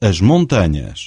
as montanhas.